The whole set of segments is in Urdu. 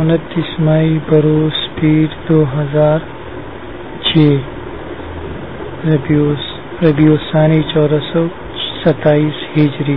انتیس مئی بروس پیر دو ہزار چھ۔ ربیع ثانی چودہ سو ستائیس ہجری۔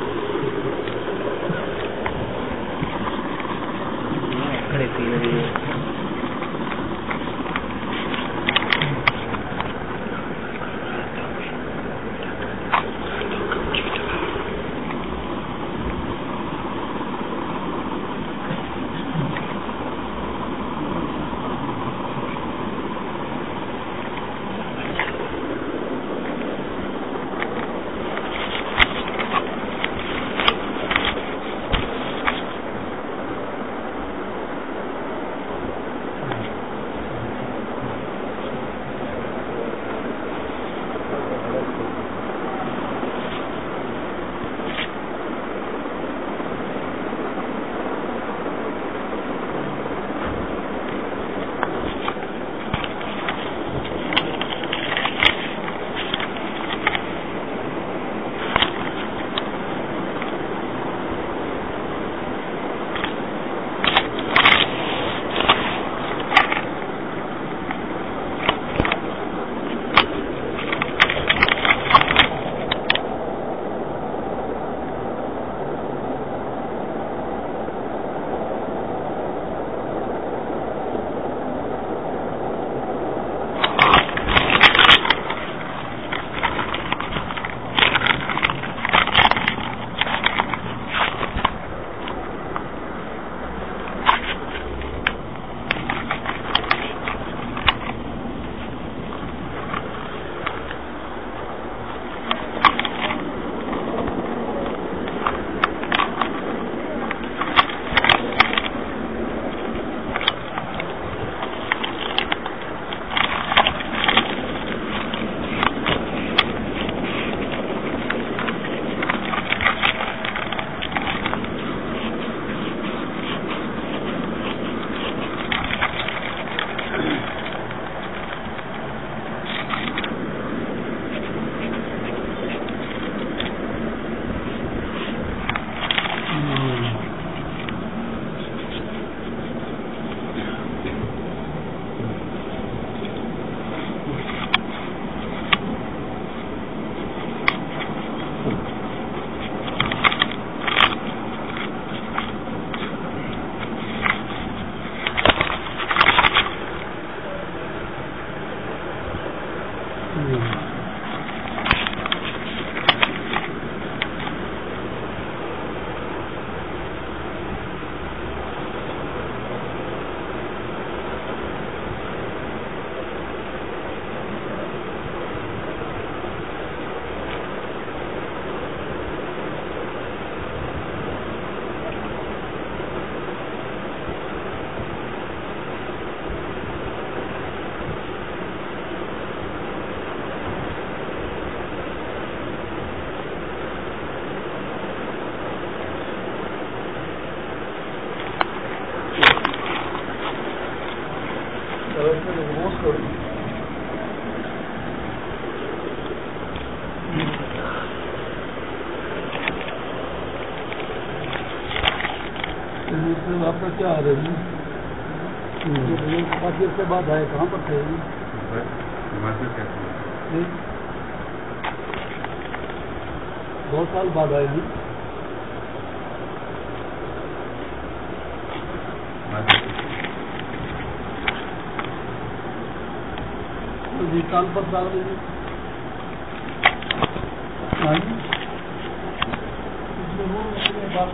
ہیں سے بعد آئے کہاں پر تھے؟ جی۔ بہت سال بعد آئے ہیں۔ جی کال پر سال جی بات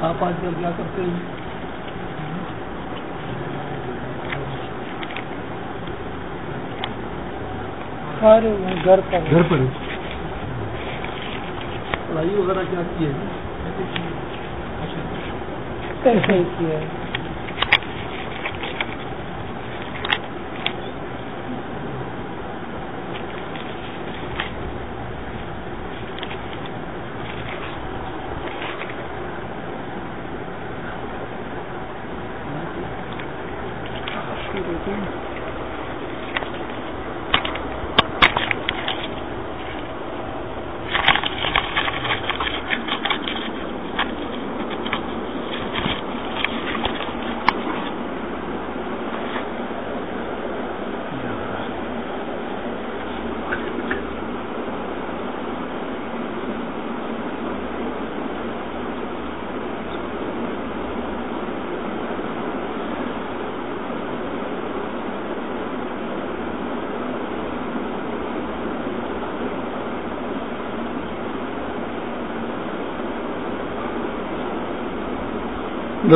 ہاں کل کیا کرتے ہیں۔ گھر پر گھر پر پڑھائی وغیرہ کیا کی ہے۔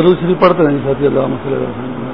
ضرور ہے شریف پڑھتے رہیں ساتھی اللہ مسئلہ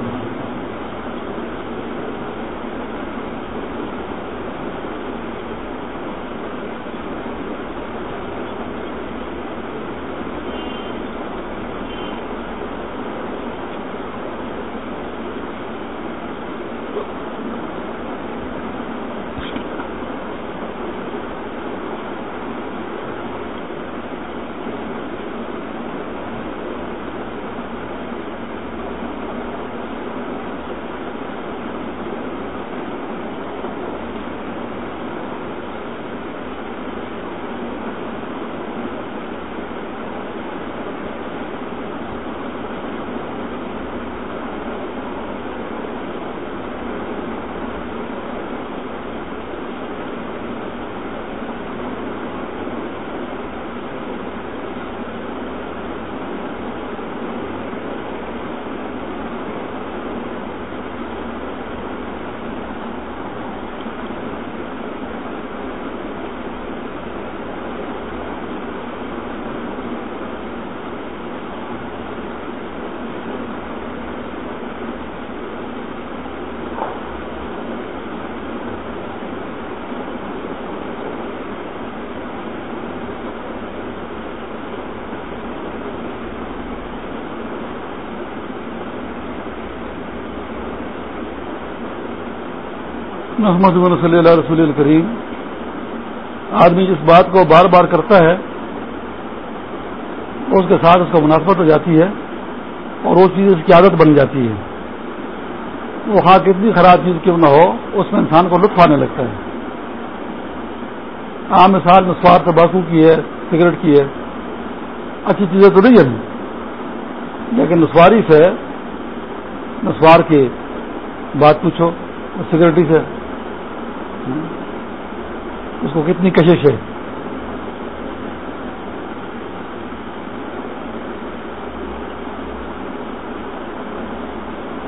محمد صلی اللہ رسول الکریم آدمی جس بات کو بار بار کرتا ہے، اس کے ساتھ اس کا مناسبت ہو جاتی ہے اور وہ چیز اس کی عادت بن جاتی ہے۔ وہ ہاں کتنی خراب چیز کیوں نہ ہو، اس میں انسان کو لطف آنے لگتا ہے۔ عام مثال میں سوار تباکو کی ہے، سگریٹ کی ہے، اچھی چیزیں تو نہیں ہیں۔ لیکن نسواری سے، نسوار کی بات پوچھو، سگریٹی سے اس کو کتنی کشش ہے؟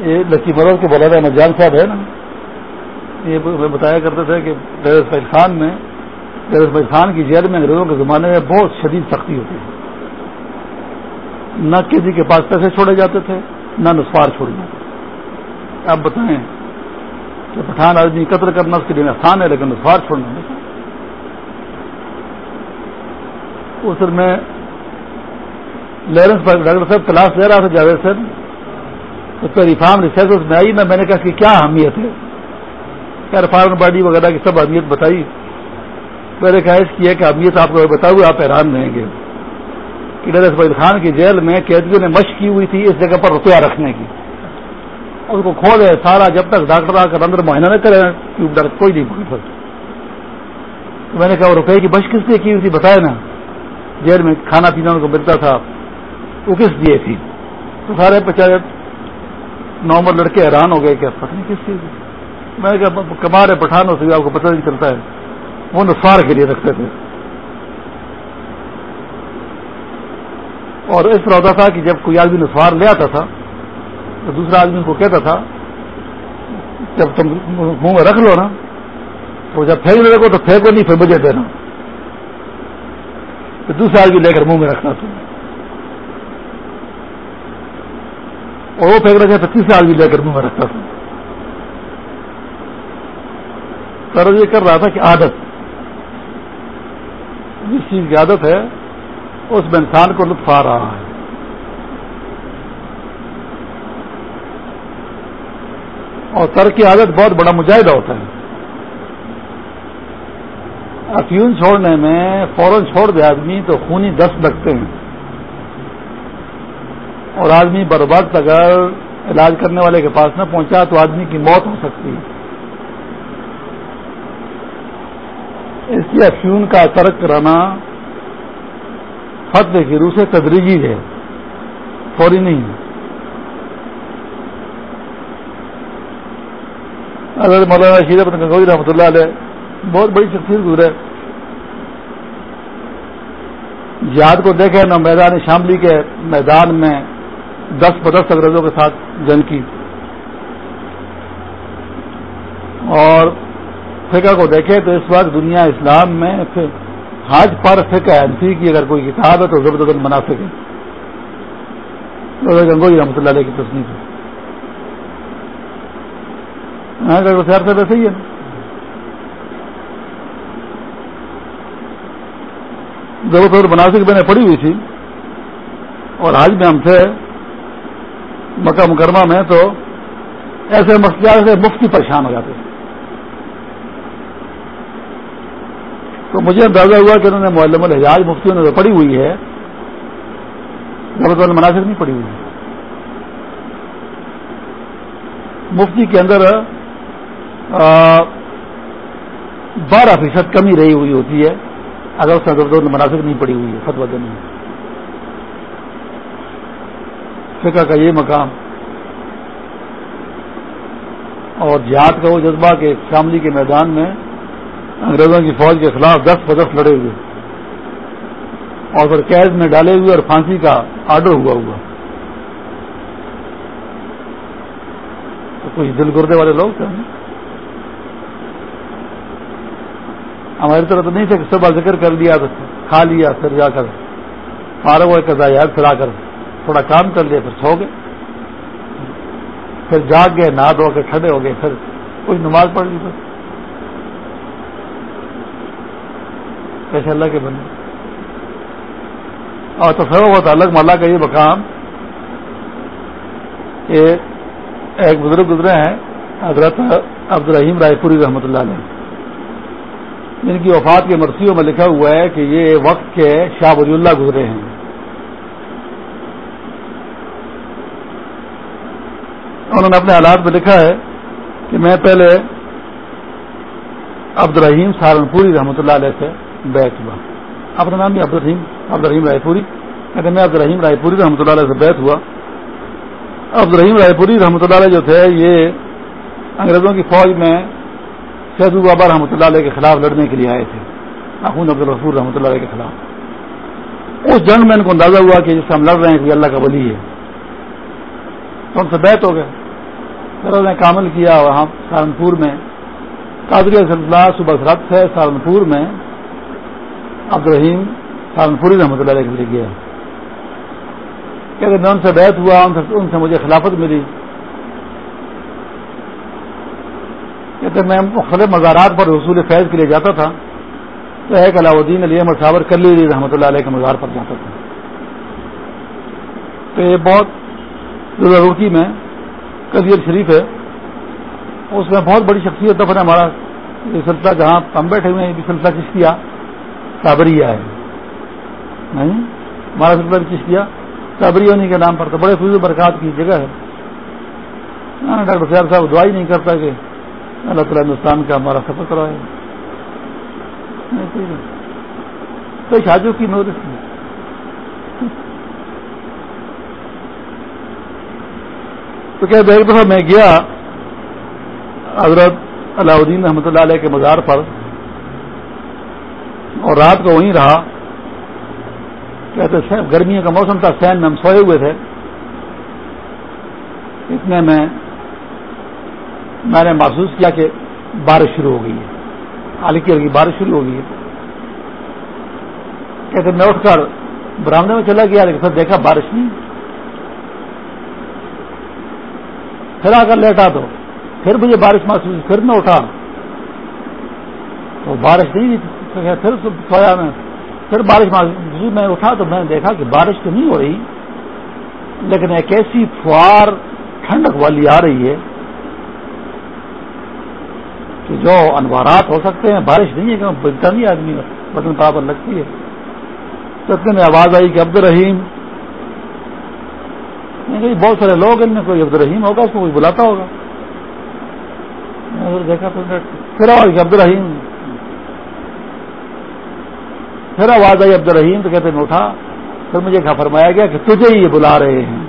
یہ لکی مرد کے بولا نجان صاحب ہے نا؟ یہ بتایا کرتے تھے کہ ڈیرس بھائی خان میں ڈیرس بھائی خان کی جیل میں انگریزوں کے زمانے میں بہت شدید سختی ہوتی تھی نہ کسی کے پاس پیسے چھوڑے جاتے تھے، نہ نسوار چھوڑے جاتے تھے۔ آپ بتائیں کہ پٹھان آدمی قتل کرنا اس کے لیے آسان ہے، لیکن نسوار چھوڑنا نہیں۔ اس میں لہرنس ڈاکٹر صاحب کلاس لے رہا تھا، جاوید صاحب اس پہ ریفارم ریسرچ میں آئی، میں نے کہا کہ کیا اہمیت ہے۔ کیا ریفارم باڈی وغیرہ کی سب اہمیت بتائی۔ میں نے کہا اس کی ہے کہ اہمیت آپ کو بتاؤ آپ حیران رہیں گے۔ کہ ڈر اسماعیل خان کی جیل میں قیدیوں نے مشق کی ہوئی تھی اس جگہ پر روپیہ رکھنے کی۔ اس کو کھولے سارا جب تک ڈاکٹر آ کر اندر معائنہ نہ کرے ٹیوب ڈر کوئی نہیں پکڑ سکتا۔ تو میں نے کہا روپے کی بش کس لیے کی ہوئی تھی بتایا نا۔ جیل میں کھانا پینا ان کو ملتا تھا۔ وہ کس لیے تھی؟ تو سارے پچاس نارمل لڑکے حیران ہو گئے کہ پتہ نہیں کس چیز میں نے کہا کمارے پٹھانوں سے آپ کو پتہ نہیں چلتا ہے۔ وہ نسوار کے لیے رکھتے تھے۔ اور اس طرح ہوتا تھا کہ جب کوئی آدمی نسوار لے آتا تھا تو دوسرا آدمی کو کہتا تھا، جب تم منہ میں رکھ لو نا، تو جب پھینک رکھو تو پھینکو نہیں، پھر مجھے دینا۔ تو دوسرا آدمی لے کر منہ میں رکھنا تم۔ اور وہ پھینک رکھے تو تیسرا آدمی لے کر منہ میں رکھتا تھا سر یہ کر رہا تھا کہ عادت۔ جس چیز کی عادت ہے، اس میں انسان کو لطف آ رہا ہے۔ اور ترک کی عادت بہت بڑا مجاہدہ ہوتا ہے۔ افیون چھوڑنے میں فوراً چھوڑ دے آدمی تو خونی دست لگتے ہیں۔ اور آدمی بر وقت اگر علاج کرنے والے کے پاس نہ پہنچا تو آدمی کی موت ہو سکتی ہے۔ اس لیے افیون کا ترک کرانا فتح کی روح سے تدریجی ہے، فوری نہیں۔ ہے اگر مولانا شیر اپنے گنگوئی رحمۃ اللہ علیہ بہت بڑی شخصیت گزرے۔ جہاد کو دیکھے نہ میدان شاملی کے میدان میں دس بدس انگریزوں کے ساتھ جنگ کی۔ اور فقہ کو دیکھے تو اس وقت دنیا اسلام میں حاج پر فقہ انفی کی اگر کوئی کتاب ہے تو زبردست بنا سکے گنگوئی رحمۃ اللہ علیہ کی تصنیف ہے۔ ہاں سے ویسے ہی ہے۔ ضرورت مناسب میں نے پڑھی ہوئی تھی، اور آج میں ہم سے مکہ مکرمہ میں، تو ایسے مسئلہ سے مفتی پریشان ہو جاتے تو مجھے اندازہ ہوا کہ انہوں نے معلم الحجاج مفتیوں نے جو پڑھی ہوئی ہے ضرورت مناسب نہیں پڑھی ہوئی ہے۔ مفتی کے اندر بارہ فیصد کمی رہی ہوئی ہوتی ہے۔ اگر اس کا مناسب نہیں پڑی ہوئی ہے فتوا دینے میں۔ فقہ کا یہ مقام۔ اور جہاد کا وہ جذبہ کہ شاملی کے میدان میں انگریزوں کی فوج کے خلاف دس بدس لڑے ہوئے۔ اور پھر قید میں ڈالے ہوئے اور پھانسی کا آرڈر ہوا ہوا۔ تو کچھ دل گردے والے لوگ تھے۔ ہماری طرح تو نہیں تھے کہ صبح ذکر کر لیا تو کھا لیا، پھر جا کر فارغ ہوئے کزا یاد، پھر آ کر تھوڑا کام کر لیا، پھر سو گئے۔ پھر جاگ گئے نہ دھو کے کھڑے ہو گئے، پھر کچھ نماز پڑھ لی پھر کیسے اللہ کے بنے اور تصور ہوتا الگ مالا کا یہ مقام کہ ایک بزرگ گزرے ہیں، حضرت عبد الرحیم رائے پوری رحمۃ اللہ علیہ۔ جن کی وفات کے مرثیوں میں لکھا ہوا ہے کہ یہ وقت کے شاہ ولی اللہ گزرے ہیں۔ انہوں نے اپنے حالات میں لکھا ہے کہ میں پہلے عبد الرحیم سہارنپوری رحمۃ اللہ علیہ سے بیت ہوا۔ اپنا نام بھی عبد الرحیم عبد الرحیم رائے پوری کہتے میں عبد الرحیم رائے پوری رحمۃ اللہ علیہ سے بیت ہوا۔ عبد الرحیم رائے پوری رحمۃ اللہ علیہ جو تھے، یہ انگریزوں کی فوج میں سید بابا رحمۃ اللہ علیہ کے خلاف لڑنے کے لیے آئے تھے۔ اخون عبد الرسول رحمۃ اللہ علیہ کے خلاف۔ اس جنگ میں ان کو اندازہ ہوا کہ جس سے ہم لڑ رہے ہیں کہ اللہ کا ولی ہے۔ تو ان سے بیت ہو گئے۔ پھر انہوں نے کامل کیا وہاں سہارنپور میں۔ قادری سلسلہ صبح سرد سے سہارنپور میں عبد الرحیم سہارنپوری رحمۃ اللہ علیہ کے لیے گیا۔ کہ میں ان سے بیت ہوا ان سے مجھے خلافت ملی۔ کہتے میں مختلف مزارات پر حصول فیض کے لیے جاتا تھا، تو ایک علاؤدین علی احمد صابر کلی علی رحمۃ اللہ علیہ کے مزار پر جاتا تھا۔ تو یہ بہت روکی میں کبیر شریف ہے۔ اس میں بہت بڑی شخصیت دفن ہے، ہمارا یہ سلسلہ جہاں ہم بیٹھے ہوئے ہیں، یہ سلسلہ چشتیا صابریہ ہے۔ نہیں، ہمارا سلسلہ بھی چشتیا صابری ہونے کے نام پر تو بڑے فضو برکات کی جگہ ہے۔ ڈاکٹر صاحب صاحب دعائی نہیں کرتا کہ اللہ تعالیٰ ہندوستان کا ہمارا سفر کروائے تو شادیوں کی نوٹس تو کیا ایک دفعہ میں گیا، حضرت علاؤدین رحمۃ اللہ علیہ کے مزار پر۔ اور رات کو وہیں رہا۔ کہتے گرمیوں کا موسم تھا، سین میں ہم سوئے ہوئے تھے۔ اتنے میں میں نے محسوس کیا کہ بارش شروع ہو گئی ہے۔ ہلکی ہلکی بارش شروع ہو گئی ہے۔ کہتے میں اٹھ کر برامدے میں چلا گیا، لیکن پھر دیکھا بارش نہیں۔ پھر آ کر لیٹا تو، پھر مجھے بارش محسوس پھر میں اٹھا۔ تو بارش نہیں پھر سویا میں، پھر بارش محسوس میں اٹھا تو میں نے دیکھا کہ بارش تو نہیں ہو رہی، لیکن ایک ایسی فوار ٹھنڈک والی آ رہی ہے۔ کہ جو انوارات ہو سکتے ہیں، بارش نہیں ہے کہ بنتا نہیں آدمی بدن برابر لگتی ہے۔ تو اتنے میں آواز آئی کہ عبد الرحیم بہت سارے لوگ ان میں کوئی عبد الرحیم ہوگا، اس کو کوئی بلاتا ہوگا۔ دیکھا تو پھر آواز عبد الرحیم پھر آواز آئی عبد الرحیم تو کہتے میں اٹھا پھر مجھے کہا، فرمایا گیا کہ تجھے ہی یہ بلا رہے ہیں۔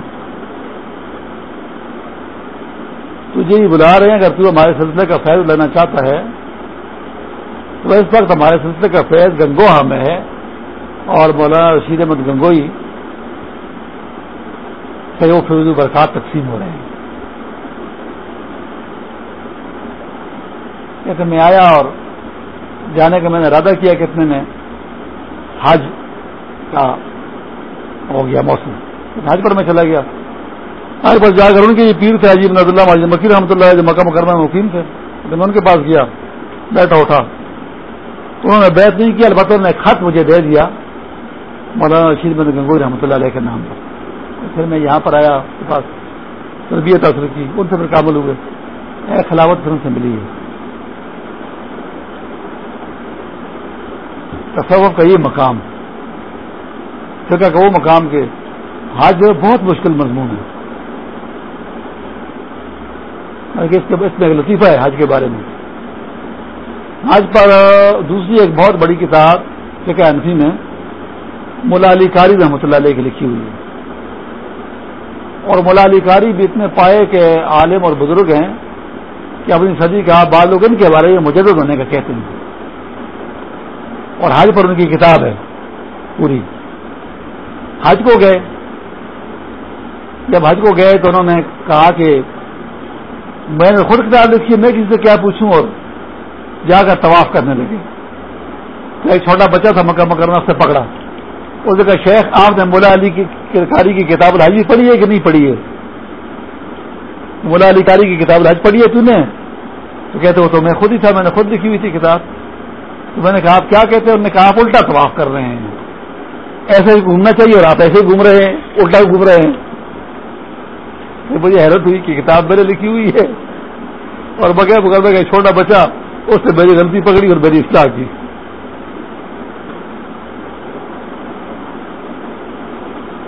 تجھے ہی بلا رہے ہیں، اگر تو ہمارے سلسلے کا فیض لینا چاہتا ہے، تو اس وقت ہمارے سلسلے کا فیض گنگوہا میں ہے، اور مولانا رشید احمد گنگوئی وہ فیض برکات تقسیم ہو رہے ہیں۔ کہتے میں آیا اور جانے کا میں نے ارادہ کیا کتنے میں حج کا ہو گیا موسم۔ حج پر میں چلا گیا۔ حج پر جا کر ان کے یہ پیر تھے، عجیب نظر اللہ مکیر رحمۃ اللہ جو مکہ مکرمہ میں مقیم تھے۔ میں ان کے پاس گیا، بیٹھا اٹھا۔ تو انہوں نے بیت نہیں کیا البتہ انہوں نے خط مجھے دے دیا۔ مولانا رشید بند گنگوئی رحمۃ اللہ علیہ کے نام پر۔ پھر میں یہاں پر آیا اس کے پاس تربیت حاصل کی، ان سے پھر کامل ہوئے۔ خلاوت پھر ان سے ملی۔ ہے تصوف کا یہ مقام، فقہ کا وہ مقام کے حج جو بہت مشکل مضمون ہے۔ اس میں ایک لطیفہ ہے حج کے بارے میں۔ حج پر دوسری ایک بہت بڑی کتاب، فقہ انفی میں ملا علی کاری رحمۃ اللہ علیہ کی لکھی ہوئی ہے۔ اور ملا علی کاری بھی اتنے پائے کے عالم اور بزرگ ہیں کہ اپنی صدی کا بعض لوگ ان کے بارے میں مجدد ہونے کا کہتے ہیں۔ اور حج پر ان کی کتاب ہے پوری۔ حج کو گئے۔ جب حج کو گئے تو انہوں نے کہا کہ میں نے خود کتاب لکھی میں کسی سے کیا پوچھوں اور جا کر طواف کرنے لگے تو ایک چھوٹا بچہ تھا، مکہ مکرمہ سے پکڑا۔ اس جگہ شیخ، آپ نے مولا علی کی کاری کی کتاب الحج پڑھی ہے کہ نہیں پڑھی ہے؟ مولا علی کاری کی کتاب الحج پڑھی ہے تو نے؟ تو کہتے وہ تو میں خود ہی تھا، میں نے خود لکھی ہوئی تھی کتاب۔ تو میں نے کہا، آپ کیا کہتے ہیں؟ انہوں نے کہا، آپ الٹا طواف کر رہے ہیں۔ ایسے ہی گھومنا چاہیے اور آپ ایسے ہی گھوم رہے ہیں، الٹا گھوم رہے ہیں۔ مجھے حیرت ہوئی کہ کتاب میرے لکھی ہوئی ہے۔ اور بغیر بغیر بغیر چھوٹا بچہ اس سے میری غلطی پکڑی اور میری اصلاح کی۔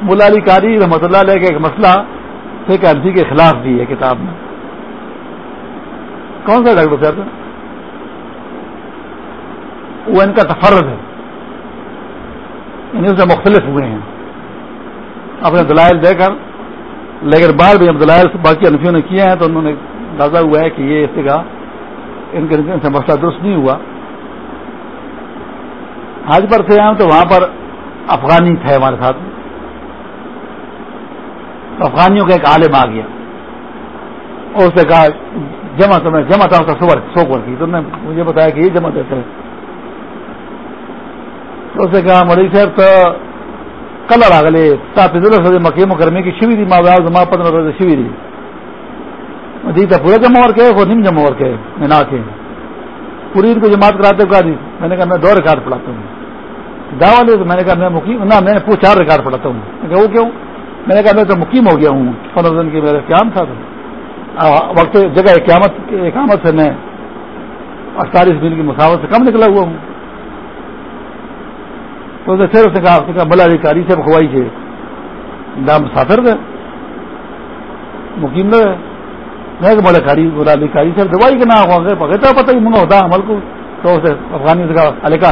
ملا علی کاری رحمۃ اللہ علیہ کا ایک مسئلہ فیک عرضی کے خلاف بھی ہے کتاب میں۔ کون سا ڈاکٹر صاحب وہ ان کا تفرض ہے۔ یعنی انہیں سے مختلف ہوئے ہیں۔ اپنے دلائل دے کر لیکن بعد بھی دلائل باقی انفیوں نے کیے ہیں تو انہوں نے اندازہ ہوا ہے کہ یہ اس کا ان کے سے مسئلہ درست نہیں ہوا۔ حج پر تھے ہم تو وہاں پر افغانی تھے ہمارے ساتھ۔ افغانیوں کا ایک عالم آ گیا۔ اور اس نے کہا، جمع تو میں جمع تھا صبح سو پر کی۔ تو نے مجھے بتایا کہ یہ جمع دیتے ہیں۔ تو اسے کہا مری صاحب، تو کلر آگلے سو مکی مکرمے کی شیوی دی ماں ماں پندرہ روز شیوی دی مجھے پورا جمع اور کے وہ نیم جمع اور کے میں نہ پوری ان کو جماعت کراتے کہا جی میں نے کہا میں دو ریکارڈ پڑھاتا ہوں۔ دعوا تو میں نے کہا میں مقیم نہ، میں نے چار ریکارڈ پڑھاتا ہوں۔ میں کہا وہ کیوں؟ میں نے کہا میں تو مقیم ہو گیا ہوں۔ پندرہ دن کی میرا قیام تھا تو۔ وقت، جگہ قیامت اقامت سے میں اڑتالیس دن کی مساوت سے کم نکلا ہوا ہوں۔ تو پھر اس نے کہا کہا، بلا ادھیکاری سے بخوائی سے دام مسافر گئے مقیم رہے میں کہ بڑے کاری، بلا ادھیکاری سے دوائی کے نام ہوں گے پکڑتا پتہ ہی منگا ہوتا عمل کو۔ تو اسے افغانی سے کہا الکا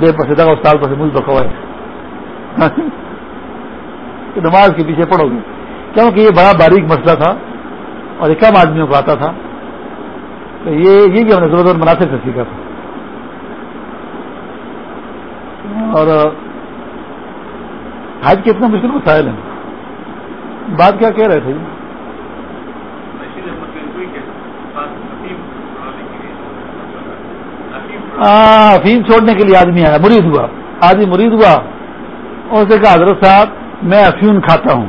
دے پسے کا استاد پسے مجھ بکوائے نماز کے پیچھے پڑھو گے۔ کیونکہ یہ بڑا باریک مسئلہ تھا اور یہ کم آدمیوں کو آتا تھا۔ تو یہ یہ بھی ہم نے ضرورت مناسب سے سیکھا تھا۔ اور حج کتنا مشکل کو سائل ہیں بات کیا کہہ رہے تھے؟ ہاں افیم چھوڑنے کے لیے آدمی آیا، مرید ہوا۔ آدمی مرید ہوا۔ اور اسے کہا، حضرت صاحب، میں افیون کھاتا ہوں۔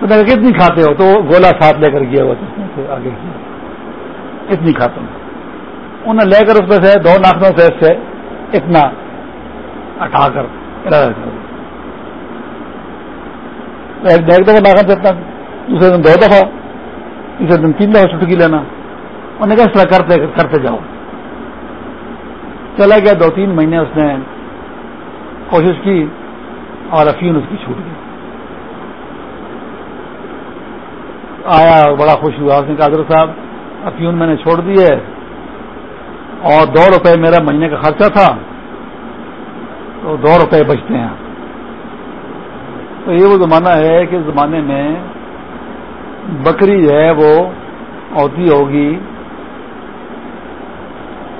تو میں کتنی کھاتے ہو؟ تو گولا ساتھ لے کر گیا ہوا آگے اتنی کھاتا ہوں۔ انہیں لے کر اس میں سے دو ناخنوں سے اس سے اتنا اٹھا کر ایک دفعہ ناخن سے اتنا، دوسرے دن دو دفعہ، تیسرے دن تین دفعہ چٹکی لینا۔ انہوں نے کہا اس طرح کرتے کرتے جاؤ۔ چلا گیا، دو تین مہینے اس نے کوشش کی اور افین اس کی چھوٹ گئی۔ آیا، بڑا خوش ہوا۔ اس نے کہا، حضرت صاحب افیون میں نے چھوڑ دی ہے۔ اور دو روپے میرا مہینے کا خرچہ تھا تو دو روپے بچتے ہیں۔ تو یہ وہ زمانہ ہے کہ زمانے میں بکری جو ہے وہ ہوتی ہوگی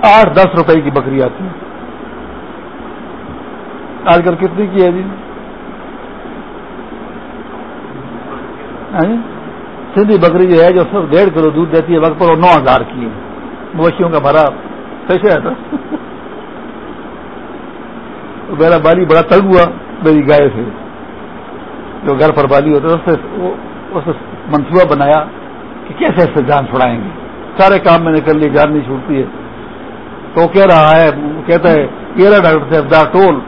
آٹھ دس روپے کی بکری آتی ہے۔ آج کل کتنی کی ہے جی, ہاں جی؟ سندھی بکری جو ہے جو سب ڈیڑھ کلو دودھ دیتی ہے وقت پر وہ نو ہزار کی ہے۔ مویشیوں کا بھرا کیسے ہے میرا بالی بڑا تنگ ہوا، میری گائے سے۔ جو گھر پر بالی ہوتا ہے منصوبہ بنایا کہ کیسے اس سے جان چھڑائیں گے۔ سارے کام میں نے کر لیے، جان نہیں چھوٹتی ہے۔ تو کہہ رہا ہے کہتا ہے کیرا ڈاکٹر صاحب، دا ٹول۔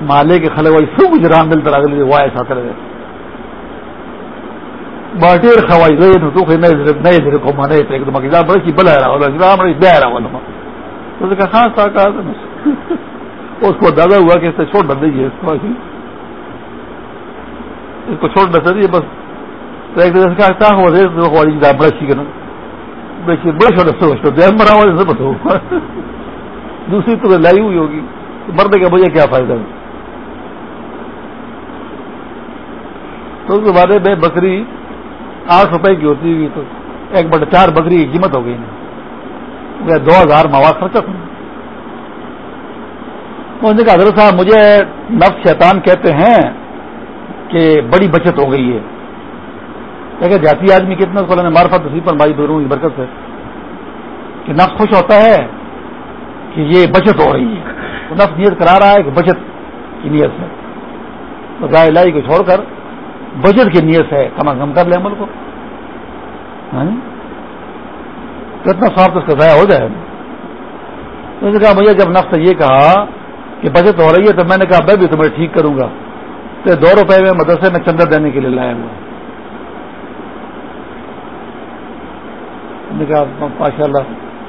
مالے کے خلے والی سب کچھ رام ملتا رہا وہ ایسا کرے باٹیر خوائی گئی نئے ذرے کو مانے، ایک دم بڑی کی بلا رہا والا بڑی بہ رہا۔ ہوں والا تو کہا ہاں اس کو دادا ہوا کہ اس سے چھوڑ ڈال دیجیے اس کو اس کو چھوڑ ڈال دیجیے بس۔ ایک دن کہا بڑا بڑے چھوٹے دوسری تو لائی ہوئی ہوگی۔ مرنے کا مجھے کیا فائدہ ہے؟ تو اس کے میں بکری آٹھ روپے کی ہوتی ہوئی تو ایک بڑے چار بکری کی قیمت ہو گئی۔ نا دو ہزار مواد خرچہ تھا نے کہا، حضرت صاحب، مجھے نفس شیطان کہتے ہیں کہ بڑی بچت ہو گئی ہے۔ دیکھے جاتی آدمی کتنا؟ کو نے مارفت اسی پر مائی دوروں کی برکت سے۔ کہ نفس خوش ہوتا ہے کہ یہ بچت ہو رہی ہے۔ وہ نفس نیت کرا رہا ہے کہ بچت کی نیت ہے۔ تو گائے لائی کو چھوڑ کر۔ بجٹ کی نیت ہے، کم از کم کر لے عمل کو۔ ہاں؟ ہاں جی؟ کتنا اس کا ضائع ہو جائے۔ تو نے کہا مجھے جب نفس یہ کہا کہ بچت ہو رہی ہے تو میں نے کہا، میں بھی تمہیں ٹھیک کروں گا۔ تو دو روپے میں مدرسے میں چندر دینے کے لیے لایا ہوا۔ نے کہا ماشاء اللہ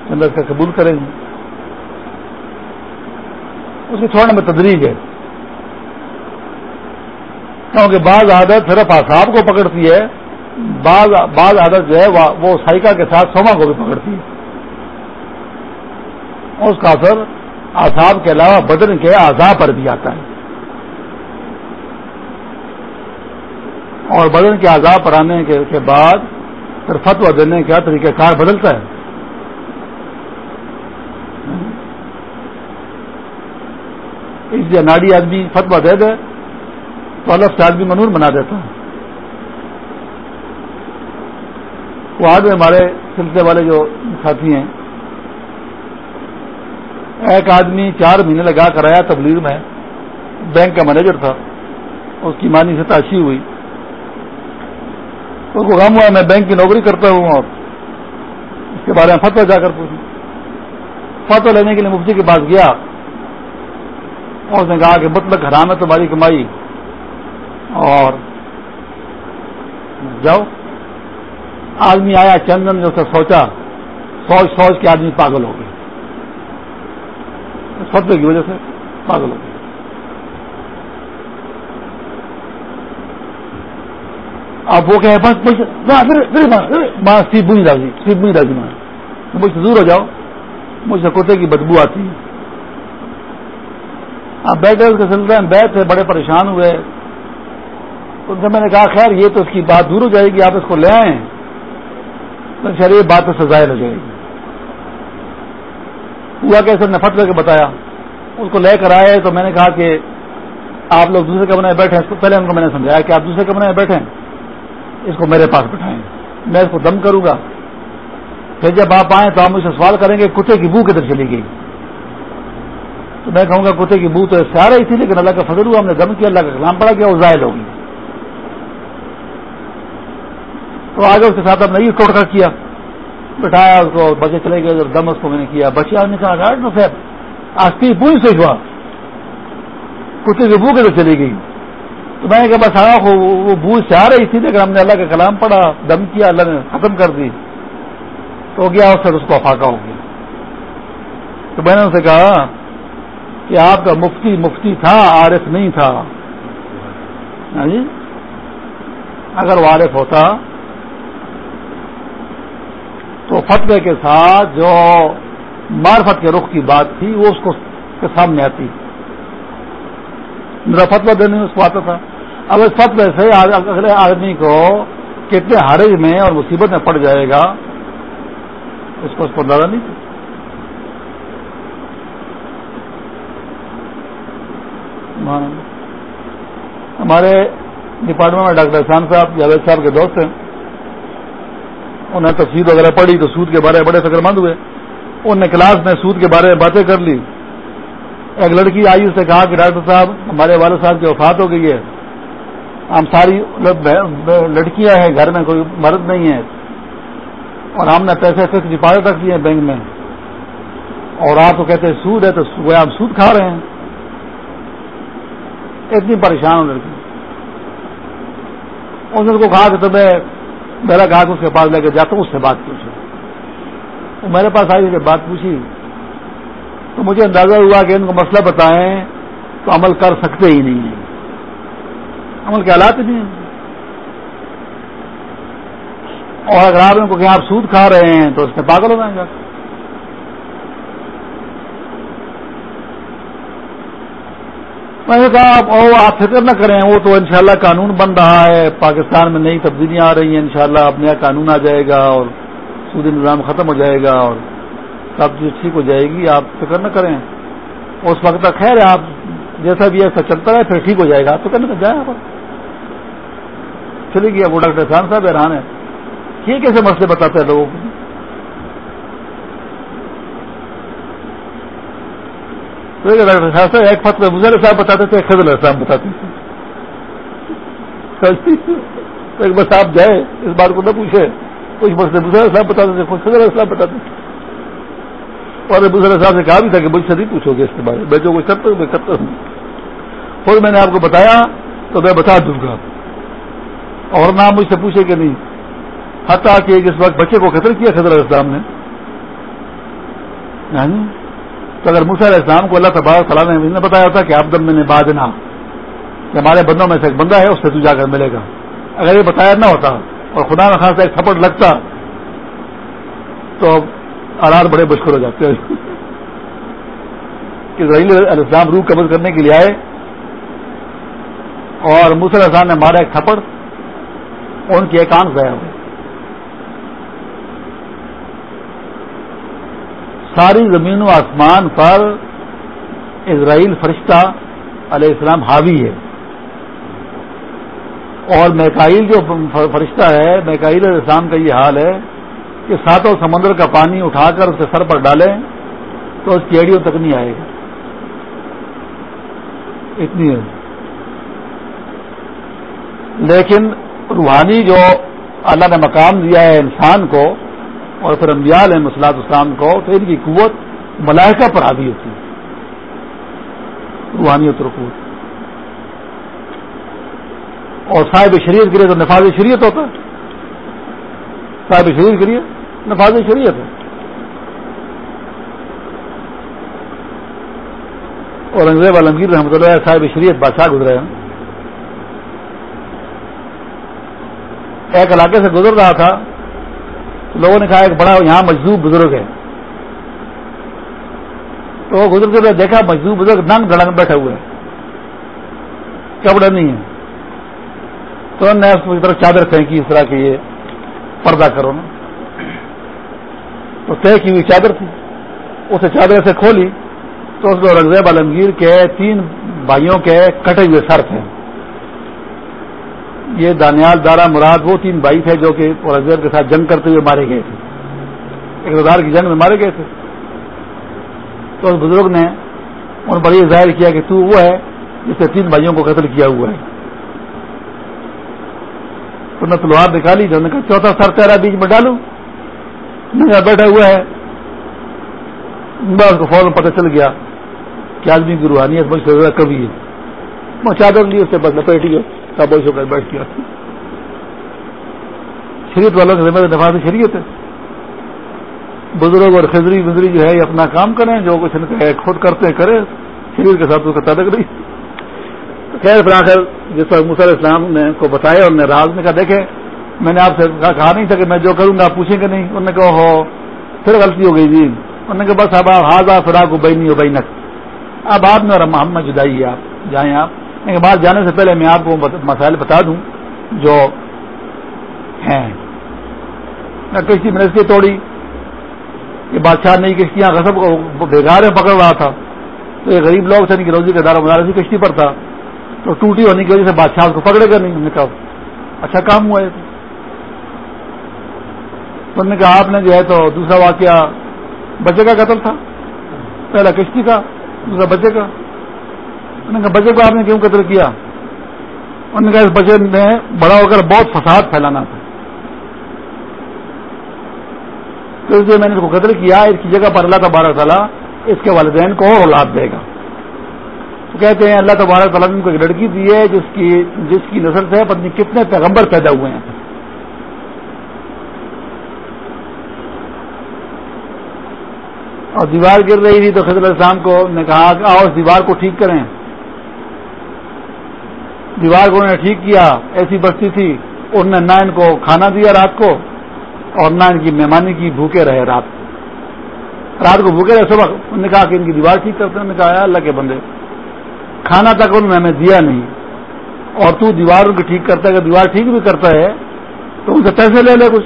چندر کا قبول کریں گے۔ اس کو چھوڑنے میں تدریج ہے۔ کیونکہ بعض عادت صرف آساب کو پکڑتی ہے۔ بعض بعض عادت جو ہے وہ سائیکا کے ساتھ سوما کو بھی پکڑتی ہے۔ اس کا اثر آساب کے علاوہ بدن کے آزاد پر بھی آتا ہے۔ اور بدن کے آزاد پر آنے کے بعد پھر فتوا دینے کا طریقہ کار بدلتا ہے۔ اس لیے ناڑی آدمی فتوا دے دے تو الگ سے آدمی منور بنا دیتا ہے۔ وہ آج ہمارے سلسلے والے جو ساتھی ہیں، ایک آدمی چار مہینے لگا کر آیا تبلیغ میں، بینک کا مینیجر تھا، اس کی مانی سے تاشی ہوئی۔ اس کو غم ہوا، میں بینک کی نوکری کرتا ہوں اور اس کے بارے میں فتوا جا کر پوچھی۔ فتوا لینے کے لیے مفتی کے پاس گیا۔ اور اس نے کہا کہ مطلب حرام ہے تمہاری کمائی۔ اور جاؤ۔ آدمی آیا چندن جو سوچا، سوچ سوچ کے آدمی پاگل ہو گئے۔ فتوے کی وجہ سے پاگل ہو گئے۔ اب وہ کہ بس ماں جی، جی ماں مجھ سے دور ہو جاؤ۔ مجھ سے کتے کی بدبو آتی ہے۔ آپ بیٹھے اس کے سلسلے میں بیٹھے بڑے پریشان ہوئے۔ ان سے میں نے کہا، خیر، یہ تو اس کی بات دور ہو جائے گی، آپ اس کو لے آئیں۔ خیر، یہ بات تو سزائے ہو جائے گی۔ ہوا کہ سر نے فتوے کے بتایا، اس کو لے کر آئے تو میں نے کہا کہ آپ لوگ دوسرے کمرے میں بیٹھے پہلے ان کو میں نے سمجھایا کہ آپ دوسرے کمرے میں بیٹھے اس کو میرے پاس بٹھائیں۔ میں اس کو دم کروں گا۔ پھر جب آپ آئیں تو ہم اسے سوال کریں گے، کتے کی بو کدھر چلی گئی؟ تو میں کہوں گا، کتے کی بو تو اس سے آ رہی تھی، لیکن اللہ کا فضل ہوا، ہم نے دم کیا، اللہ کا کلام پڑا کیا وہ ظاہر ہوگی تو آگے اس کے ساتھ ہم نے یہ ٹوٹکا کیا، بٹھایا اس کو، بچے چلے گئے دم اس کو میں نے کیا، بچے نے کہا ڈاٹ صاحب آج تھی پوری سے ہوا۔ کتے کی بو کدھر چلی گئی۔ تو میں نے کہا، بس ہاں وہ بو سے آ رہی تھی، لیکن ہم نے اللہ کا کلام پڑھا، دم کیا، اللہ نے ختم کر دی۔ تو گیا اس سے اس کو افاقہ ہو گیا۔ تو میں نے ان سے کہا کہ آپ کا مفتی مفتی تھا، عارف نہیں تھا۔ ہاں جی؟ اگر وہ عارف ہوتا تو فتوے کے ساتھ جو معرفت کے رخ کی بات تھی، وہ اس کو کے سامنے آتی۔ میرا فتوا دینے میں اس کو آتا تھا۔ اب اس فتوے سے اگلے آدمی کو کتنے حرج میں اور مصیبت میں پڑ جائے گا، اس کو اس کو اندازہ نہیں تھا ہمارے ڈپارٹمنٹ میں ڈاکٹر احسان صاحب، جاوید صاحب کے دوست ہیں۔ انہیں تفصیل وغیرہ پڑھی تو سود کے بارے میں بڑے فکر مند ہوئے۔ انہوں نے کلاس میں سود کے بارے میں باتیں کر لی۔ ایک لڑکی آئی، اس سے کہا کہ ڈاکٹر صاحب، ہمارے والد صاحب کی وفات ہو گئی ہے۔ ہم ساری لڑکیاں ہیں، گھر میں کوئی مرد نہیں ہے۔ اور ہم نے پیسے فکس ڈپازٹ رکھ دیے بینک میں۔ اور آپ کو کہتے ہیں سود ہے تو آپ سود کھا رہے ہیں۔ اتنی پریشان ہو لڑکی۔ اس نے کو کہا کہ تمہیں میرا گاہک اس کے پاس لے کے جاتا ہوں، اس سے بات پوچھو۔ وہ میرے پاس آئی جب بات پوچھی۔ تو مجھے اندازہ ہوا کہ ان کو مسئلہ بتائیں تو عمل کر سکتے ہی نہیں ہیں۔ عمل کے حالات نہیں ہیں۔ اور اگر آپ ان کو کہ آپ سود کھا رہے ہیں تو اس میں پاگل ہو جائیں گا میں نے کہا، آپ فکر نہ کریں، وہ تو انشاءاللہ قانون بن رہا ہے۔ پاکستان میں نئی تبدیلیاں آ رہی ہیں، انشاءاللہ اب نیا قانون آ جائے گا اور سودی نظام ختم ہو جائے گا اور سب چیز ٹھیک ہو جائے گی۔ آپ فکر نہ کریں۔ اس وقت تک خیر ہے، آپ جیسا بھی ایسا چلتا ہے پھر ٹھیک ہو جائے گا۔ آپ فکر نہ جائیں آپ۔ چلے گی اب وہ ڈاکٹر خان صاحب، حیران ہے یہ کیسے مسئلے بتاتے ہیں لوگوں کو ڈاکٹر صاحب ایک فتو مزر صاحب بتاتے تھے خزل صاحب بتاتے تھے ایک بس آپ جائے اس بات کو نہ پوچھے کچھ مسئلے مزر صاحب بتاتے تھے کچھ خزل صاحب بتاتے تھے اور مزر صاحب نے کہا بھی تھا کہ مجھ سے نہیں پوچھو گے اس کے بارے میں جو کچھ کرتا ہوں میں کرتا ہوں خود میں نے آپ کو بتایا تو میں بتا دوں گا اور نہ مجھ سے پوچھے کہ نہیں حتیٰ کہ اس وقت بچے کو قتل کیا خضر اسلام نے یعنی تو اگر مسئلہ اسلام کو اللہ تبارک تعالیٰ نے بتایا تھا کہ آپ دم میں نے بادنا کہ ہمارے بندوں میں سے ایک بندہ ہے، اس سے تو جا کر ملے گا۔ اگر یہ بتایا نہ ہوتا اور خدا نہ خاص ایک تھپڑ لگتا، تو آرار بڑے مشکل ہو جاتے۔ ہیں کہ ذہیل علیہ السلام روح قبض کرنے کے لیے آئے اور مسل احسان نے مارا ایک تھپڑ، ان کی ایک آنکھ ضائع ہوئی ساری زمین و آسمان پر اسرائیل فرشتہ علیہ السلام حاوی ہے۔ اور میکائل جو فرشتہ ہے میکائل علیہ السلام کا یہ حال ہے کہ ساتوں سمندر کا پانی اٹھا کر اسے سر پر ڈالیں تو اس کی ایڑیوں تک نہیں آئے گا۔ اتنی ہے۔ لیکن روحانی جو اللہ نے مقام دیا ہے انسان کو اور پھر امبیال ہے مسلاط اسلام کو تو ان کی قوت ملائکہ پر آدھی ہوتی ہے۔ روحانیت اور اور صاحب شریعت کے لیے تو نفاذ شریعت ہوتا ہے۔ صاحب شریعت کے لیے نفاذ شریعت ہے۔ اور انگریز عالمگیر رحمۃ اللہ صاحب شریعت بادشاہ گزرے ہیں۔ ایک علاقے سے گزر رہا تھا۔ لوگوں نے کہا ایک بڑا یہاں مجذوب بزرگ ہے۔ تو وہ گزرتے ہوئے دیکھا مجذوب بزرگ ننگ دڑنگ بیٹھے ہوئے کپڑے نہیں ہے۔ تو انہوں نے اس کی طرف چادر پھینکی، اس طرح کی یہ پردہ کرو نا تو طے کی ہوئی چادر تھی۔ اسے چادر سے کھولی تو اس میں رگزیب عالمگیر کے تین بھائیوں کے کٹے ہوئے سر تھے۔ یہ دانیال دارا مراد وہ تین بھائی تھے جو کہ اورنگزیب کے ساتھ جنگ کرتے ہوئے مارے گئے تھے۔ اقتدار کی جنگ میں مارے گئے تھے۔ تو اس بزرگ نے ان پر یہ ظاہر کیا کہ تو وہ ہے جس نے تین بھائیوں کو قتل کیا ہوا ہے۔ تو نے تلوار نکالی جو نے کہا، چوتھا سر تیرا بیچ میں ڈالوں بیٹھا ہوا ہے۔ اس کو فوراً پتہ چل گیا کہ آدمی کی روحانیت مجھ سے کبھی ہے۔ میں چادر لی اس سے بس لپیٹ گیا سب ہو کر بیٹھ گیا شریعت والوں کے ذمہ نفاذ شریعت ہے۔ بزرگ اور خزری بزری جو ہے یہ اپنا کام کریں، جو کچھ ان کا خود کرتے ہیں کرے شریعت کے ساتھ اس کا تعلق نہیں۔ خیر پھر آخر جس پر مسل اسلام نے کو بتایا اور نے راز نے کہا دیکھے میں نے آپ سے کہا نہیں تھا کہ میں جو کروں گا آپ پوچھیں گے نہیں۔ انہوں نے کہا ہو پھر غلطی ہو گئی جی۔ انہوں نے کہا، بس اب آپ آ فراق ہو بینی ہو بینک۔ اب آپ میں اور ہم جدائی ہے، آپ جائیں آپ۔ لیکن بعد جانے سے پہلے میں آپ کو مسائل بتا دوں جو ہیں۔ نہ کشتی میں نے توڑی، یہ بادشاہ نہیں کشتیاں غصب بےگار میں پکڑ رہا تھا۔ تو یہ غریب لوگ تھے کہ روزی کا دارا مدارسی کشتی پر تھا۔ تو ٹوٹی ہونے کی وجہ سے بادشاہ کو پکڑے گا نہیں۔ کہا اچھا کام ہوا ہے تو نے کہا، آپ نے جو ہے تو دوسرا واقعہ بچے کا قتل تھا۔ پہلا کشتی کا، دوسرا بچے کا۔ انہوں نے کہا، بچے کو آپ نے کیوں قتل کیا؟ انہوں نے کہا، اس بچے نے بڑا ہو کر بہت فساد پھیلانا تھا۔ تو اس لیے میں نے اس کو قتل کیا، اس کی جگہ پر اللہ تبارک تعالیٰ اس کے والدین کو اور اولاد دے گا۔ تو کہتے ہیں اللہ تبارک تعالیٰ نے کو ایک لڑکی دی ہے، جس کی جس کی نسل سے پتنی کتنے پیغمبر پیدا ہوئے ہیں۔ اور دیوار گر رہی تھی تو خضر السلام کو نے کہا کہ آؤ اس دیوار کو ٹھیک کریں۔ دیوار کو انہوں نے ٹھیک کیا، ایسی بستی تھی انہوں نے نہ ان کو کھانا دیا رات کو، اور نہ ان کی مہمانی کی بھوکے رہے رات کو۔ رات کو بھوکے رہے صبح انہوں نے کہا کہ ان کی دیوار ٹھیک کرتے انہوں نے کہا اللہ کے بندے، کھانا تک انہوں نے ہمیں دیا نہیں۔ اور تو دیوار ان کی ٹھیک کرتا ہے کہ دیوار ٹھیک بھی کرتا ہے، تو ان سے پیسے لے لے کچھ۔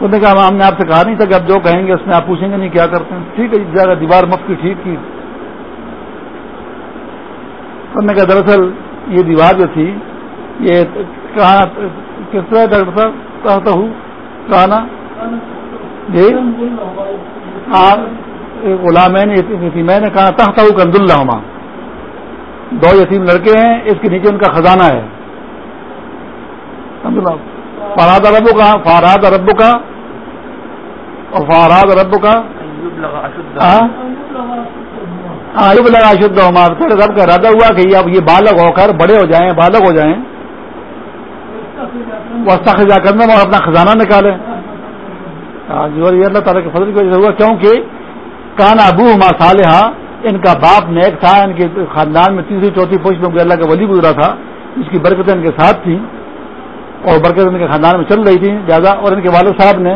انہوں نے کہا، ہم نے آپ سے کہا نہیں تھا کہ آپ جو کہیں گے، اس میں آپ پوچھیں گے نہیں کیا کرتے ہیں۔ ٹھیک ہے جی، جگہ دیوار مفت کی ٹھیک کی۔ انہوں نے کہا دراصل یہ دیوار جو تھی یہ کہاں کس طرح ڈاکٹر صاحب؟ کہتا ہوں؟ کہانا جی؟ غلامین میں نے کہا تحت ہوں کند اللہ دو یتیم لڑکے ہیں اس کے نیچے ان کا خزانہ ہے۔ فاراد اربو کا فاراد اربو کا اور فاراد اربو کا آئب لگا شدھ ہمارا رب کا ارادہ ہوا کہ اب یہ بالغ ہو کر بڑے ہو جائیں، بالغ ہو جائیں۔ وسطہ خزا کرنے میں اپنا خزانہ نکالے ہاں، جو یہ اللہ تعالیٰ کے فضل کی وجہ سے ہوا، کیونکہ کانا ابو ہما صالحہ ان کا باپ نیک تھا، ان کے خاندان میں تیسری، چوتھی پوچھ میں اللہ کا ولی گزرا تھا، اس کی برکتیں ان کے ساتھ تھیں۔ اور برکت ان کے خاندان میں چل رہی تھی زیادہ، اور ان کے والد صاحب نے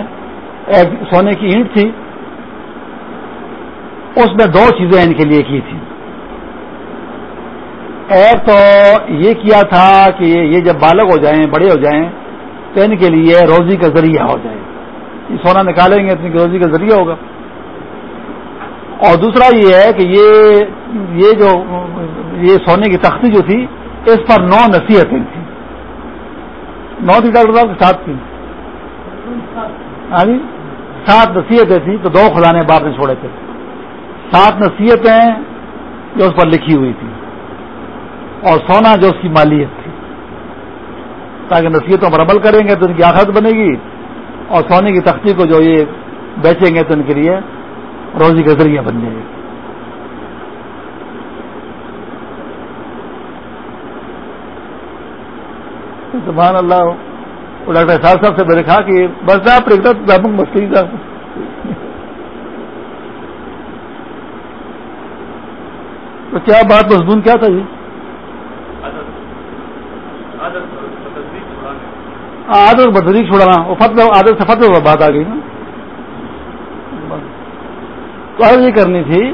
ایک سونے کی اینٹ تھی اس میں دو چیزیں ان کے لیے کی تھی ایک تو یہ کیا تھا کہ یہ جب بالغ ہو جائیں، بڑے ہو جائیں، تو ان کے لیے روزی کا ذریعہ ہو جائے۔ یہ سونا نکالیں گے تو ان کی روزی کا ذریعہ ہوگا۔ اور دوسرا یہ ہے کہ یہ یہ جو، یہ سونے کی تختی جو تھی، اس پر نو نصیحتیں تھیں۔ نو تھی ڈاکٹر صاحب کے ساتھ تھی ہاں جی؟ سات نصیحتیں تھیں تو دو خزانے باپ نے چھوڑے تھے۔ سات نصیحتیں جو اس پر لکھی ہوئی تھی اور سونا جو اس کی مالیت تھی۔ تاکہ نصیحتوں پر عمل کریں گے تو ان کی آخرت بنے گی اور سونے کی تختی کو جو یہ بیچیں گے تو ان کے لیے روزی کا ذریعہ بن جائے گی سبحان اللہ، وہ ڈاکٹر صاحب صاحب سے میں نے کہا کہ بس آپ ایک مسئلہ تو کیا بات مضمون کیا تھا جی؟ آدر بدری چھوڑانا. وہ فتح آدر سے فتح بات آ گئی نا؟ تو عرض یہ کرنی تھی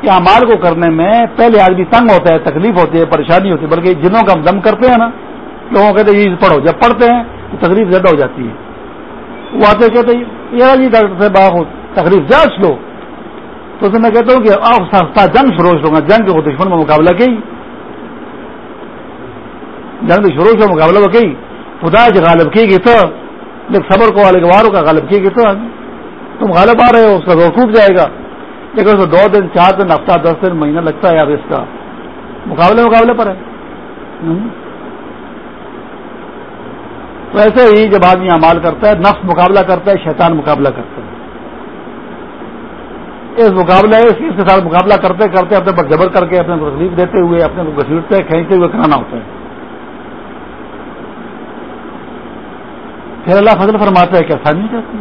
کہ امال کو کرنے میں پہلے آدمی تنگ ہوتا ہے، تکلیف ہوتی ہے، پریشانی ہوتی ہے، بلکہ جنوں کا ہم دم کرتے ہیں نا، لوگوں کہتے ہیں، یہ پڑھو، جب پڑھتے ہیں تو تکلیف زیادہ ہو جاتی ہے۔ وہ آتے کہتے ہیں جی ڈاکٹر صاحب آپ تکلیف زیادہ سلو۔ تو اسے میں کہتا ہوں کہ آپ سستا جنگ فروش ہوگا جنگ کے دشمن میں مقابلہ کی جنگ شروع سے مقابلہ وہ کی خدا جو غالب کی گئی تو لیکن صبر کو والے کا غالب کیے کتنا تم غالب آ رہے ہو، اس کا روز ٹوٹ جائے گا۔ لیکن اس میں دو دن، چار دن، ہفتہ، دس دن، مہینہ لگتا ہے اب اس کا۔ مقابلے مقابلے پر ہے۔ تو ایسے ہی جب آدمی امال کرتا ہے، نفس مقابلہ کرتا ہے، شیطان مقابلہ کرتا ہے۔ اس مقابلہ اس کے ساتھ مقابلہ کرتے کرتے اپنے پر جبر کر کے اپنے کو تکلیف دیتے ہوئے اپنے کو گھسیٹتے کھینچتے ہوئے کرانا ہوتا ہے۔ پھر اللہ فضل فرماتا ہے کہ آسانی ہو جاتی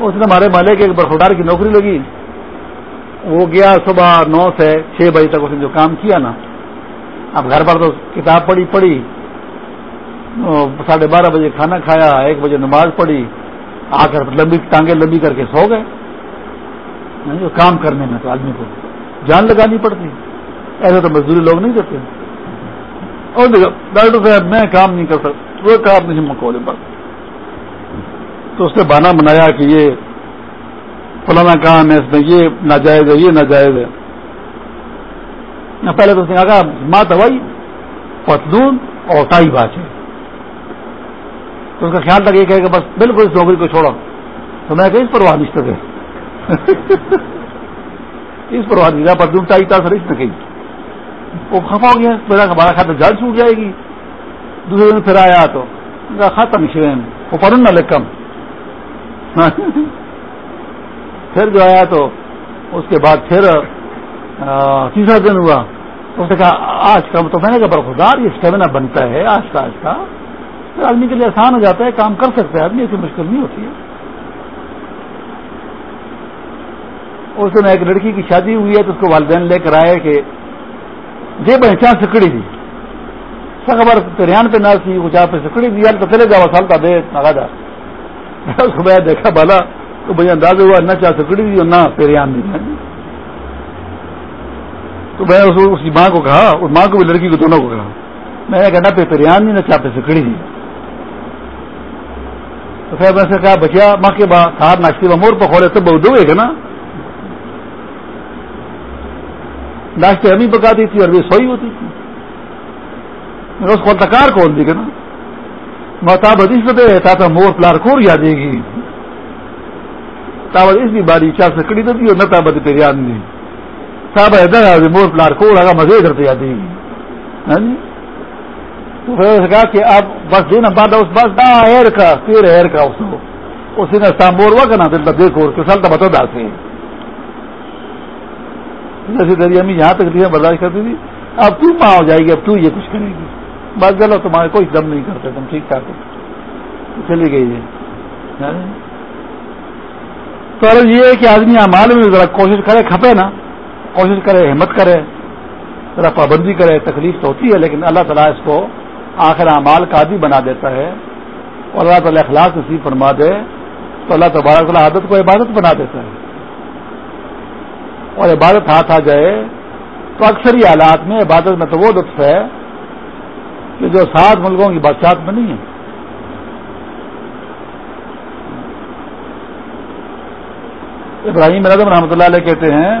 اس نے ہمارے مالے کے ایک برخودار کی نوکری لگی۔ وہ گیا صبح نو سے چھ بجے تک اس نے جو کام کیا نا، اب گھر پر تو کتاب پڑھی پڑھی۔ ساڑھے بارہ بجے کھانا کھایا، ایک بجے نماز پڑھی۔ آ کر لمبی ٹانگیں لمبی کر کے سو گئے۔ کام کرنے میں تو آدمی کو جان لگانی پڑتی ایسے تو مزدوری لوگ نہیں دیتے اور ڈاکٹر صاحب، میں کام نہیں کر سکتا وہ کام نہیں مقابلے پر۔ تو اس نے بانا بنایا کہ یہ فلانا کام ہے، اس میں یہ ناجائز ہے، یہ ناجائز ہے۔ پہلے تو اس نے کہا، ماں دوائی، پتلون اور بات ہے۔ تو اس کا خیال تھا یہ کہ بس بالکل اس نوکری کو چھوڑا تو میں کہ اس پر وہاں نشتے اس پر وہاں نہیں پر ڈوبتا ہی تھا سر اس نے کہیں۔ وہ خفا ہو گیا میرا ہمارا کھاتا جان چھوٹ جائے گی۔ دوسرے دن پھر آیا تو ختم شرین وہ پڑھن نہ لکم۔ پھر جو آیا تو، اس کے بعد پھر تیسرا دن ہوا۔ اس نے کہا، آج کا تو میں نے کہا برخدار یہ اسٹیمنا بنتا ہے آہستہ آہستہ پھر آدمی کے لیے آسان ہو جاتا ہے، کام کر سکتا ہے، آدمی ایسی مشکل نہیں ہوتی ہے۔ اس دن ایک لڑکی کی شادی ہوئی ہے تو اس کو والدین لے کر آئے کہ یہ پہچان سکڑی دی۔ سخبر تریان پہ نہ سی کچھ آپ سکڑی دی تو چلے جاؤ، سال کا دے نگا اس کو میں دیکھا بالا تو بھائی انداز ہوا، نہ چاہ سکڑی دی اور نہ پیریان دی۔ تو میں اس کی ماں کو کہا، اور ماں کو بھی لڑکی کو دونوں کو کہا۔ میں نے کہا، نہ پہ پیریان دی، نہ چاہ پہ سکڑی دی۔ تو پھر میں سے کہا، بچیا، ماں کے بعد سار ناشتی میں مور پکوڑے تو بہت دو گا نا؟ ناشتے ہمیں پکاتی تھی اور وہ سوئی ہوتی تھی۔ اس کو تکار کون دی نا؟ محتاب حدیث میں رہتا تھا مور پلار کور یادے گی۔ تابت اس کی باری چار سے کڑی دیتی اور نہ تابت پہ یاد نہیں صاحب ادھر مور پلار کور، آگا مزے کرتے یاد گی۔ ہاں جی؟ تو پھر کہا کہ آپ بس دینا بعد اس بس دا ہیر کا پیر ہیر کا اس کو۔ اسی نے سامبور ہوا کرنا دل دیکھو کسال تو بتا دا سے جیسے تیری امی یہاں تک برداشت کرتی تھی۔ اب تو ماں ہو جائے گی، اب تو یہ کچھ کرے گی۔ بس چلو تمہارے کوئی دم نہیں کرتے، تم ٹھیک ٹھاک چلی گئی ہے ہاں؟ تو عرض یہ ہے کہ آدمی امال میں ذرا کوشش کرے، کھپے نا کوشش کرے، ہمت کرے۔ ذرا پابندی کرے، تکلیف تو ہوتی ہے، لیکن اللہ تعالیٰ اس کو آخر اعمال کا عادی بنا دیتا ہے۔ اور اللہ تعالیٰ اخلاق نصیب فرما دے، تو اللہ تبارک تعالیٰ عادت کو عبادت بنا دیتا ہے۔ اور عبادت ہاتھ آ جائے تو اکثر ہی حالات میں عبادت میں تو وہ لطف ہے کہ جو سات ملکوں کی بادشاہت میں نہیں ہے۔ ابراہیم اعظم رحمۃ اللہ علیہ کہتے ہیں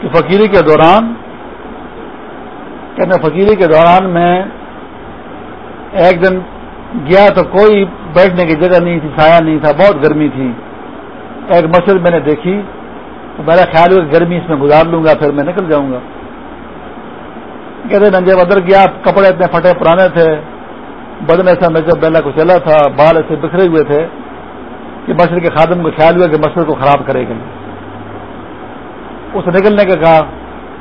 کہ فقیری کے دوران کہتے ہیں فقیری کے دوران میں ایک دن گیا تو کوئی بیٹھنے کی جگہ نہیں تھی سایہ نہیں تھا، بہت گرمی تھی۔ ایک مسجد میں نے دیکھی۔ تو میرا خیال ہوا گرمی اس میں گزار لوں گا، پھر میں نکل جاؤں گا۔ کہتے ننجے بدر گیا، کپڑے اتنے پھٹے، پرانے تھے۔ بدن ایسا میں جب بیلا کو چلا تھا، بال ایسے بکھرے ہوئے تھے کہ مسجد کے خادم کو خیال ہوا کہ مسجد کو خراب کرے گا۔ اس نکلنے کا کہا،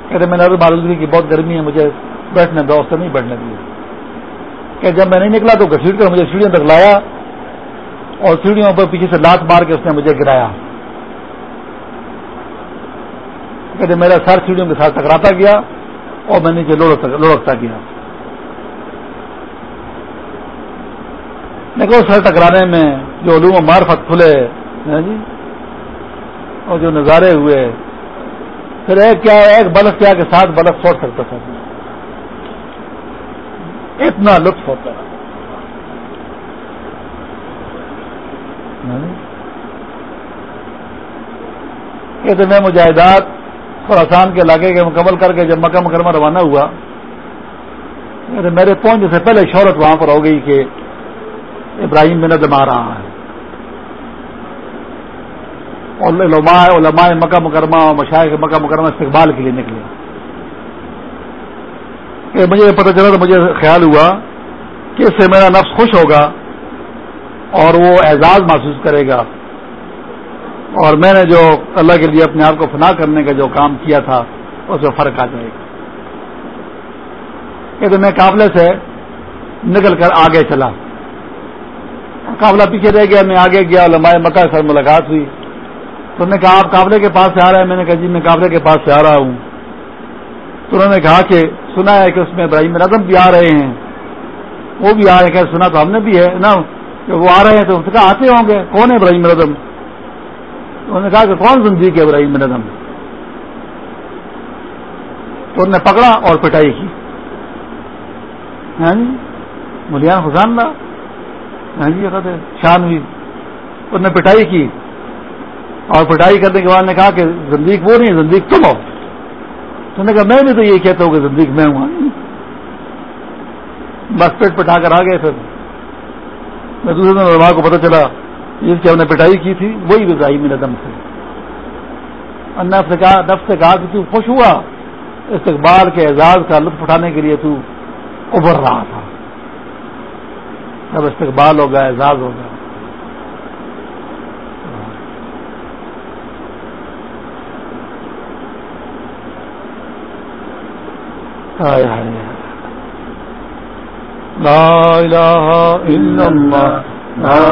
کہتے میں نے معلوم کی بہت گرمی ہے، مجھے بیٹھنے دو، اس سے نہیں بیٹھنے دیے کہ جب میں نہیں نکلا تو گھسیٹ کر مجھے سیڑھیوں تک لایا اور سیڑھیوں پر پیچھے سے لات مار کے اس نے مجھے گرایا۔ کہتے میرا سر سیڑھیوں کے ساتھ ٹکراتا گیا اور میں نیچے لڑکتا گیا۔ لیکن سر ٹکرانے میں جو علوم و معرفت کھلے ہاں جی اور جو نظارے ہوئے، پھر ایک کیا ایک بلف کیا کے ساتھ بلف چھوڑ سکتا تھا۔ اتنا لطف ہوتا۔ ہے کہتے میں مجاہدات خراسان کے علاقے کے مکمل کر کے جب مکہ مکرمہ روانہ ہوا میرے پہنچنے سے پہلے شہرت وہاں پر ہو گئی کہ ابراہیم میں نظم آ رہا ہے۔ اور علماء علماء مکہ مکرمہ اور مشاعر مکہ مکرمہ استقبال کے لیے نکلے۔ کہ مجھے پتہ چلا تو مجھے خیال ہوا کہ اس سے میرا نفس خوش ہوگا اور وہ اعزاز محسوس کرے گا۔ اور میں نے جو اللہ کے لیے اپنے آپ کو فنا کرنے کا جو کام کیا تھا، اس میں فرق آ جائے گا۔ کہ تو میں قابلے سے نکل کر آگے چلا۔ قابلہ پیچھے رہ گیا، میں آگے گیا لمبائے مکہ سر ملاقات ہوئی۔ تو انہوں نے کہا، آپ قابلے کے پاس سے آ رہے ہیں؟ میں نے کہا جی میں قابلے کے پاس سے آ رہا ہوں۔ تو انہوں نے کہا کہ سنا ہے کہ اس میں ابراہیم اعظم بھی آ رہے ہیں۔ وہ بھی آ رہے ہیں۔ سنا تو ہم نے بھی ہے نا، کہ وہ آ رہے ہیں تو کہا، آتے ہوں گے۔ کون ہے ابراہیم اعظم انہوں نے کہا کہ کون زندگی ہے ابراہیم اعظم تو انہوں نے پکڑا اور پٹائی کی۔ ہاں جی؟ ملیان حسان ہاں جی شانوی انہوں نے پٹائی کی۔ اور پٹائی کرنے کے بعد نے کہا کہ زندگی وہ نہیں زندگی تم ہو۔ تو نے کہا، میں بھی تو یہ کہتا ہوں کہ زندگی میں ہوں۔ ہاں جی؟ بس پیٹ پٹا کر آ گئے پھر۔ میں دوسرے دن کو پتہ چلا۔ جس کی ہم نے پٹائی کی تھی، وہی ابراہیم میرے دم سے نف سے کہا نف سے کہا کہ تو خوش ہوا۔ استقبال کے اعزاز کا لطف اٹھانے کے لیے تو ابھر رہا تھا۔ جب استقبال ہوگا اعزاز ہوگا لا إله إلا الله لا